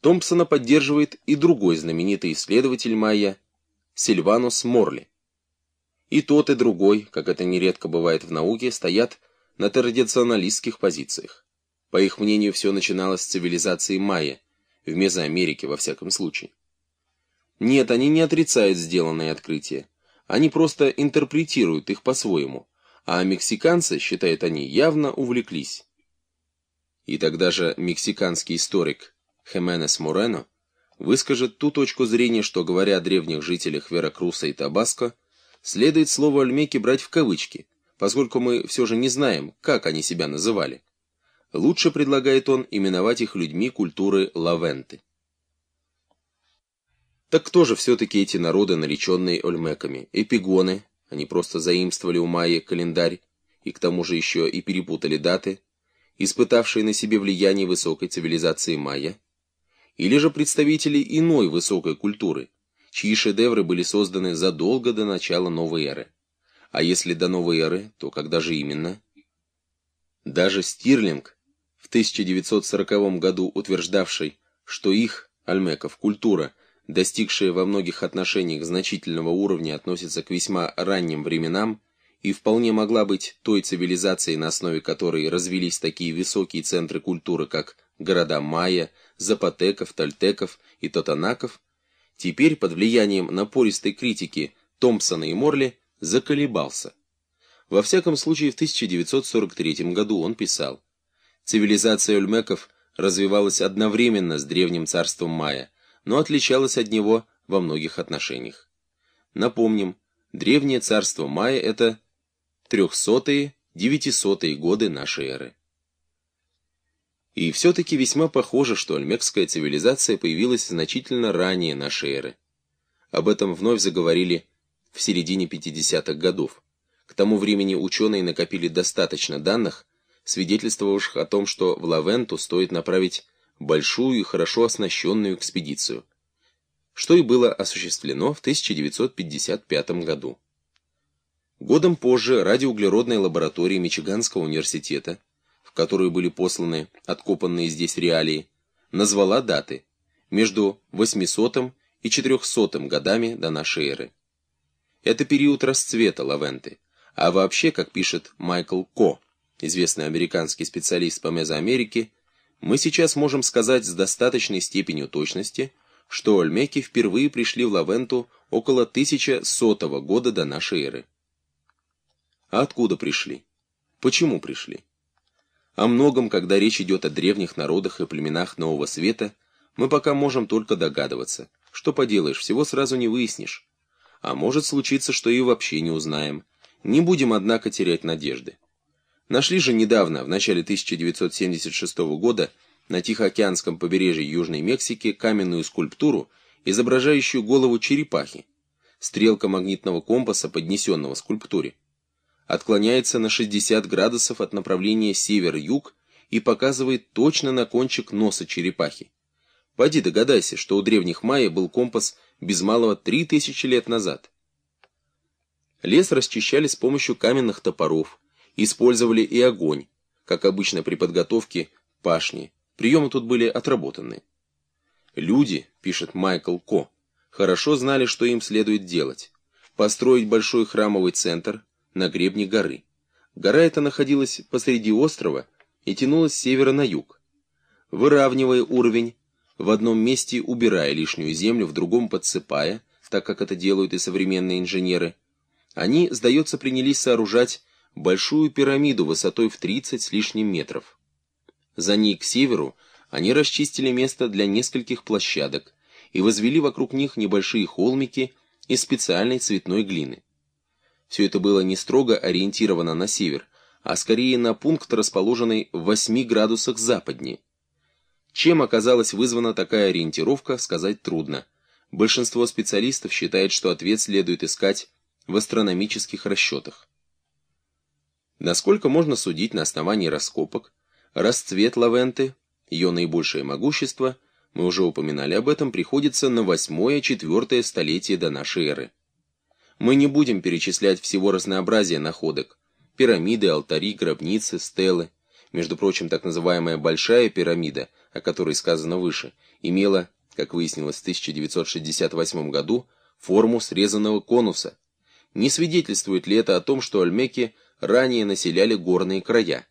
Томпсона поддерживает и другой знаменитый исследователь майя Сильванус Морли. И тот, и другой, как это нередко бывает в науке, стоят на традиционалистских позициях. По их мнению, все начиналось с цивилизации майя, в Мезоамерике во всяком случае. Нет, они не отрицают сделанные открытия. Они просто интерпретируют их по-своему, а мексиканцы, считают они, явно увлеклись. И тогда же мексиканский историк Хеменес Морено выскажет ту точку зрения, что, говоря о древних жителях Веракруса и Табаско, следует слово «альмеки» брать в кавычки, поскольку мы все же не знаем, как они себя называли. Лучше, предлагает он, именовать их людьми культуры Лавенты. Так кто же все-таки эти народы, нареченные ольмеками? Эпигоны, они просто заимствовали у майя календарь, и к тому же еще и перепутали даты, испытавшие на себе влияние высокой цивилизации майя? Или же представители иной высокой культуры, чьи шедевры были созданы задолго до начала новой эры? А если до новой эры, то когда же именно? Даже Стирлинг, в 1940 году утверждавший, что их, альмеков, культура – достигшая во многих отношениях значительного уровня, относится к весьма ранним временам и вполне могла быть той цивилизацией, на основе которой развились такие высокие центры культуры, как города майя, запотеков, тальтеков и тотанаков, теперь под влиянием напористой критики Томпсона и Морли заколебался. Во всяком случае, в 1943 году он писал, «Цивилизация ольмеков развивалась одновременно с древним царством майя, но отличалась от него во многих отношениях. Напомним, древнее царство Майя – это 300-е, 900-е годы нашей эры. И все-таки весьма похоже, что альмекская цивилизация появилась значительно ранее нашей эры. Об этом вновь заговорили в середине 50-х годов. К тому времени ученые накопили достаточно данных, свидетельствовавших о том, что в Лавенту стоит направить большую и хорошо оснащенную экспедицию, что и было осуществлено в 1955 году. Годом позже радиоуглеродная лаборатория Мичиганского университета, которую были посланы откопанные здесь реалии, назвала даты между 800 и 400 годами до нашей эры. Это период расцвета Лавенты, а вообще, как пишет Майкл Ко, известный американский специалист по Мезоамерике, мы сейчас можем сказать с достаточной степенью точности, что ольмеки впервые пришли в Лавенту около 1100 года до нашей эры. А откуда пришли? Почему пришли? О многом, когда речь идет о древних народах и племенах Нового Света, мы пока можем только догадываться. Что поделаешь, всего сразу не выяснишь. А может случиться, что и вообще не узнаем. Не будем, однако, терять надежды. Нашли же недавно, в начале 1976 года, на Тихоокеанском побережье Южной Мексики каменную скульптуру, изображающую голову черепахи. Стрелка магнитного компаса, поднесенного скульптуре, отклоняется на 60 градусов от направления север-юг и показывает точно на кончик носа черепахи. Пойди догадайся, что у древних майя был компас без малого 3000 лет назад. Лес расчищали с помощью каменных топоров, Использовали и огонь, как обычно при подготовке пашни. Приемы тут были отработаны. Люди, пишет Майкл Ко, хорошо знали, что им следует делать. Построить большой храмовый центр на гребне горы. Гора эта находилась посреди острова и тянулась с севера на юг. Выравнивая уровень, в одном месте убирая лишнюю землю, в другом подсыпая, так как это делают и современные инженеры, они, сдается, принялись сооружать большую пирамиду высотой в 30 с лишним метров. За ней к северу они расчистили место для нескольких площадок и возвели вокруг них небольшие холмики из специальной цветной глины. Все это было не строго ориентировано на север, а скорее на пункт, расположенный в 8 градусах западнее. Чем оказалась вызвана такая ориентировка, сказать трудно. Большинство специалистов считает, что ответ следует искать в астрономических расчетах. Насколько можно судить на основании раскопок, расцвет Лавенты, ее наибольшее могущество, мы уже упоминали об этом, приходится на восьмое-четвертое столетие до нашей эры. Мы не будем перечислять всего разнообразия находок, пирамиды, алтари, гробницы, стелы. Между прочим, так называемая Большая пирамида о которой сказано выше, имела, как выяснилось в 1968 году, форму срезанного конуса. Не свидетельствует ли это о том, что ольмеки ранее населяли горные края?